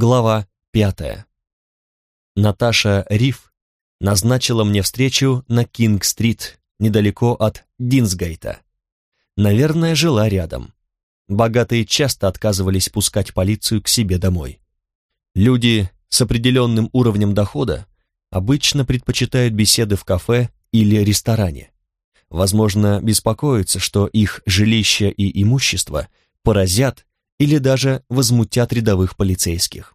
Глава пятая. Наташа Риф назначила мне встречу на Кинг-стрит, недалеко от Динсгейта. Наверное, жила рядом. Богатые часто отказывались пускать полицию к себе домой. Люди с определенным уровнем дохода обычно предпочитают беседы в кафе или ресторане. Возможно, беспокоятся, что их жилище и имущество поразят или даже возмутят рядовых полицейских.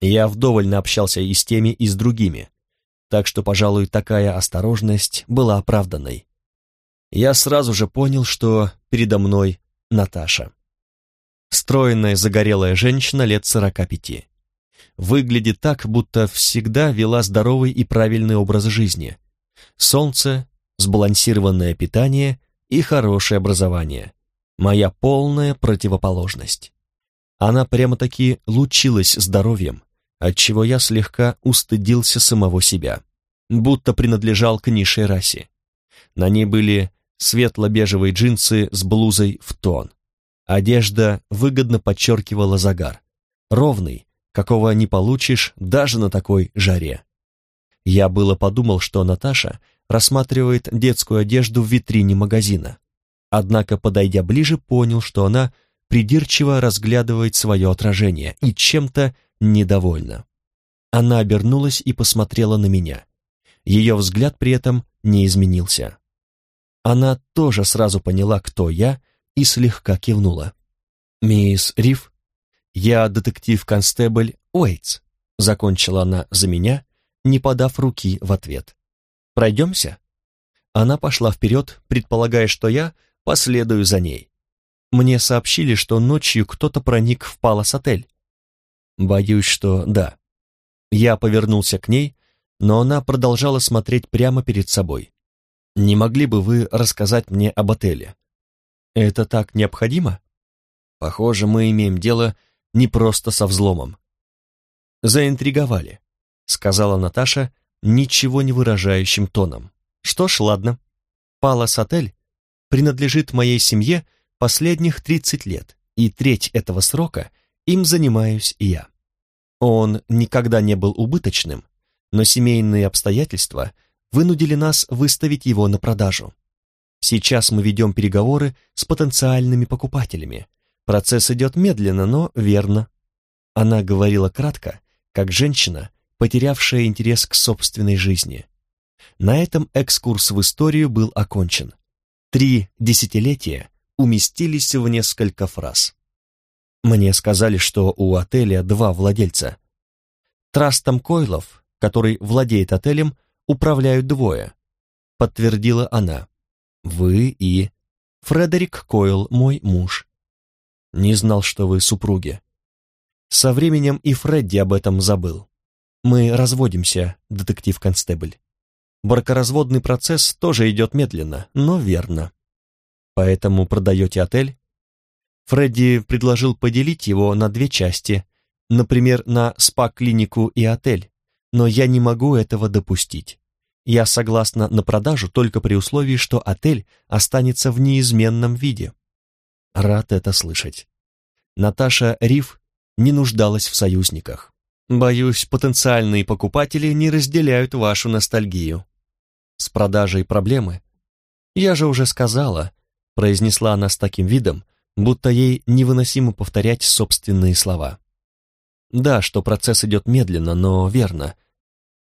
Я вдоволь наобщался и с теми, и с другими, так что, пожалуй, такая осторожность была оправданной. Я сразу же понял, что передо мной Наташа. Стройная загорелая женщина лет сорока пяти. Выглядит так, будто всегда вела здоровый и правильный образ жизни. Солнце, сбалансированное питание и хорошее образование моя полная противоположность. Она прямо-таки лучилась здоровьем, отчего я слегка устыдился самого себя, будто принадлежал к низшей расе. На ней были светло-бежевые джинсы с блузой в тон. Одежда выгодно подчеркивала загар, ровный, какого не получишь даже на такой жаре. Я было подумал, что Наташа рассматривает детскую одежду в витрине магазина, Однако, подойдя ближе, понял, что она придирчиво разглядывает свое отражение и чем-то недовольна. Она обернулась и посмотрела на меня. Ее взгляд при этом не изменился. Она тоже сразу поняла, кто я, и слегка кивнула. «Мисс Риф, я детектив-констебль Уэйтс», закончила она за меня, не подав руки в ответ. «Пройдемся?» Она пошла вперед, предполагая, что я последую за ней. Мне сообщили, что ночью кто-то проник в Палас-отель. Боюсь, что да. Я повернулся к ней, но она продолжала смотреть прямо перед собой. Не могли бы вы рассказать мне об отеле? Это так необходимо? Похоже, мы имеем дело не просто со взломом. Заинтриговали, сказала Наташа ничего не выражающим тоном. Что ж, ладно. Палас-отель принадлежит моей семье последних 30 лет, и треть этого срока им занимаюсь я. Он никогда не был убыточным, но семейные обстоятельства вынудили нас выставить его на продажу. Сейчас мы ведем переговоры с потенциальными покупателями. Процесс идет медленно, но верно. Она говорила кратко, как женщина, потерявшая интерес к собственной жизни. На этом экскурс в историю был окончен. Три десятилетия уместились в несколько фраз. Мне сказали, что у отеля два владельца. Трастом Койлов, который владеет отелем, управляют двое, подтвердила она. Вы и... Фредерик Койл, мой муж. Не знал, что вы супруги. Со временем и Фредди об этом забыл. Мы разводимся, детектив-констебль. Бракоразводный процесс тоже идет медленно, но верно. Поэтому продаете отель? Фредди предложил поделить его на две части, например, на спа-клинику и отель, но я не могу этого допустить. Я согласна на продажу только при условии, что отель останется в неизменном виде. Рад это слышать. Наташа Риф не нуждалась в союзниках. Боюсь, потенциальные покупатели не разделяют вашу ностальгию с продажей проблемы? Я же уже сказала, произнесла она с таким видом, будто ей невыносимо повторять собственные слова. Да, что процесс идет медленно, но верно.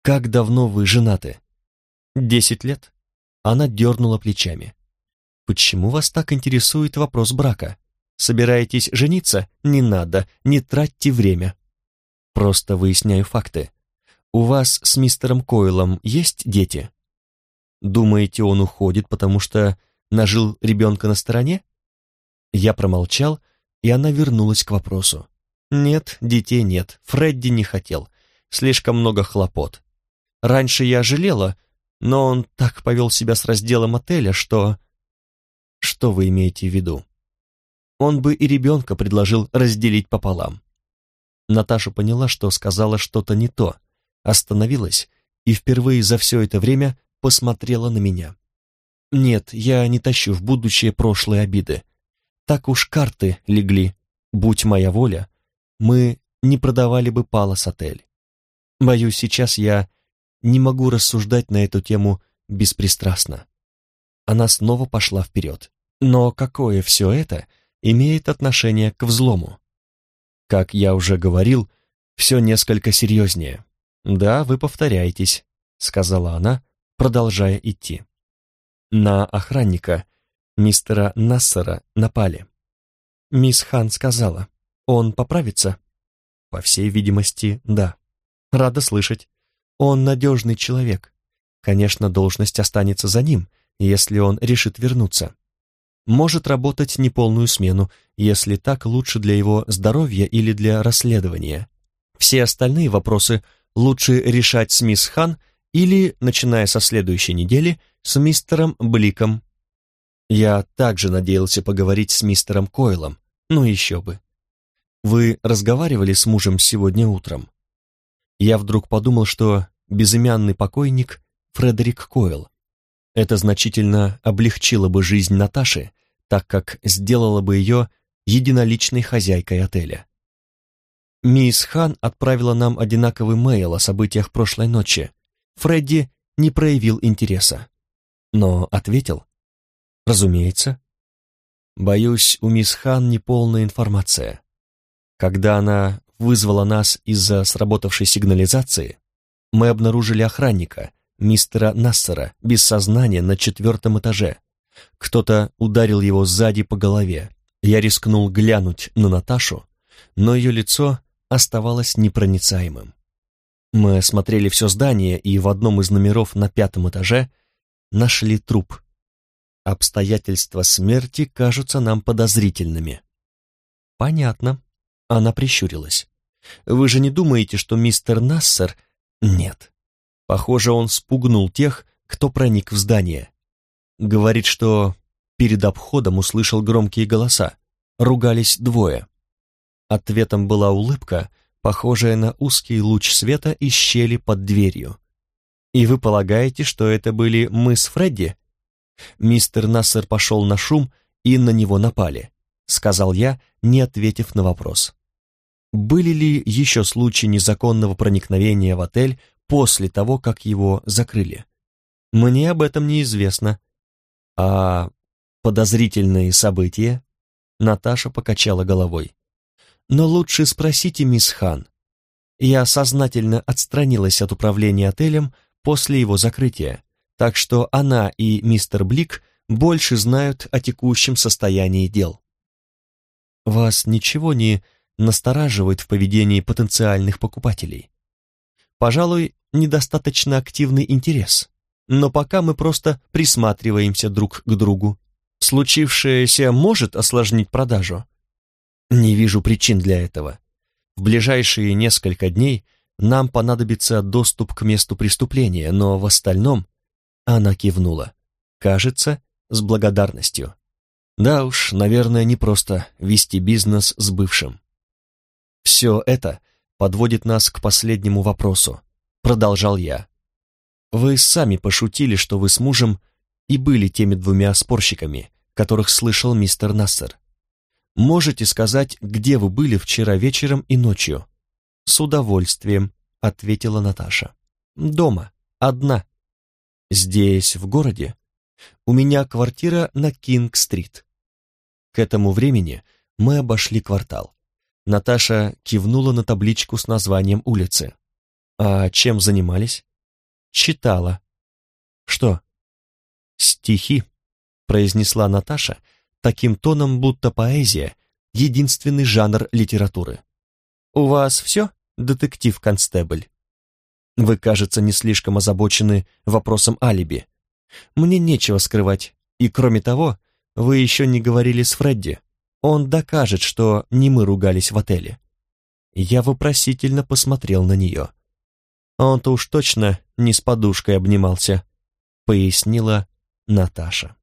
Как давно вы женаты? Десять лет. Она дернула плечами. Почему вас так интересует вопрос брака? Собираетесь жениться? Не надо, не тратьте время. Просто выясняю факты. У вас с мистером Койлом есть дети? Думаете, он уходит, потому что нажил ребенка на стороне? Я промолчал, и она вернулась к вопросу. Нет, детей нет, Фредди не хотел. Слишком много хлопот. Раньше я жалела, но он так повел себя с разделом отеля, что... Что вы имеете в виду? Он бы и ребенка предложил разделить пополам. Наташа поняла, что сказала что-то не то, остановилась и впервые за все это время посмотрела на меня. Нет, я не тащу в будущее прошлые обиды. Так уж карты легли. Будь моя воля, мы не продавали бы Палас-отель. Боюсь, сейчас я не могу рассуждать на эту тему беспристрастно. Она снова пошла вперед. Но какое все это имеет отношение к взлому? Как я уже говорил, все несколько серьезнее. «Да, вы повторяетесь», — сказала она, продолжая идти. На охранника, мистера Нассера, напали. Мисс Хан сказала, он поправится? По всей видимости, да. Рада слышать. Он надежный человек. Конечно, должность останется за ним, если он решит вернуться. Может работать неполную смену, если так лучше для его здоровья или для расследования. Все остальные вопросы лучше решать с мисс Хан или, начиная со следующей недели, с мистером Бликом. Я также надеялся поговорить с мистером Койлом, ну еще бы. Вы разговаривали с мужем сегодня утром? Я вдруг подумал, что безымянный покойник Фредерик Койл. Это значительно облегчило бы жизнь Наташи, так как сделало бы ее единоличной хозяйкой отеля. Мисс Хан отправила нам одинаковый мейл о событиях прошлой ночи. Фредди не проявил интереса. Но ответил. Разумеется. Боюсь, у мисс Хан неполная информация. Когда она вызвала нас из-за сработавшей сигнализации, мы обнаружили охранника, мистера Нассера, без сознания на четвертом этаже. Кто-то ударил его сзади по голове. Я рискнул глянуть на Наташу, но ее лицо оставалось непроницаемым. Мы осмотрели все здание и в одном из номеров на пятом этаже нашли труп. Обстоятельства смерти кажутся нам подозрительными. Понятно. Она прищурилась. Вы же не думаете, что мистер Нассер... Нет. Похоже, он спугнул тех, кто проник в здание. Говорит, что перед обходом услышал громкие голоса. Ругались двое. Ответом была улыбка, похожая на узкий луч света из щели под дверью. «И вы полагаете, что это были мы с Фредди?» Мистер Нассер пошел на шум, и на него напали, сказал я, не ответив на вопрос. Были ли еще случаи незаконного проникновения в отель после того, как его закрыли? Мне об этом неизвестно. А подозрительные события? Наташа покачала головой. Но лучше спросите мисс Хан. Я сознательно отстранилась от управления отелем после его закрытия, так что она и мистер Блик больше знают о текущем состоянии дел. Вас ничего не настораживает в поведении потенциальных покупателей? Пожалуй, недостаточно активный интерес, но пока мы просто присматриваемся друг к другу. Случившееся может осложнить продажу, не вижу причин для этого. В ближайшие несколько дней нам понадобится доступ к месту преступления, но в остальном она кивнула. Кажется, с благодарностью. Да уж, наверное, не просто вести бизнес с бывшим. Все это подводит нас к последнему вопросу, продолжал я. Вы сами пошутили, что вы с мужем и были теми двумя спорщиками, которых слышал мистер Нассер. Можете сказать, где вы были вчера вечером и ночью?» «С удовольствием», — ответила Наташа. «Дома. Одна». «Здесь, в городе?» «У меня квартира на Кинг-стрит». К этому времени мы обошли квартал. Наташа кивнула на табличку с названием улицы. «А чем занимались?» «Читала». «Что?» «Стихи», — произнесла Наташа, таким тоном, будто поэзия — единственный жанр литературы. «У вас все, детектив-констебль?» «Вы, кажется, не слишком озабочены вопросом алиби. Мне нечего скрывать, и кроме того, вы еще не говорили с Фредди. Он докажет, что не мы ругались в отеле». Я вопросительно посмотрел на нее. «Он-то уж точно не с подушкой обнимался», — пояснила Наташа.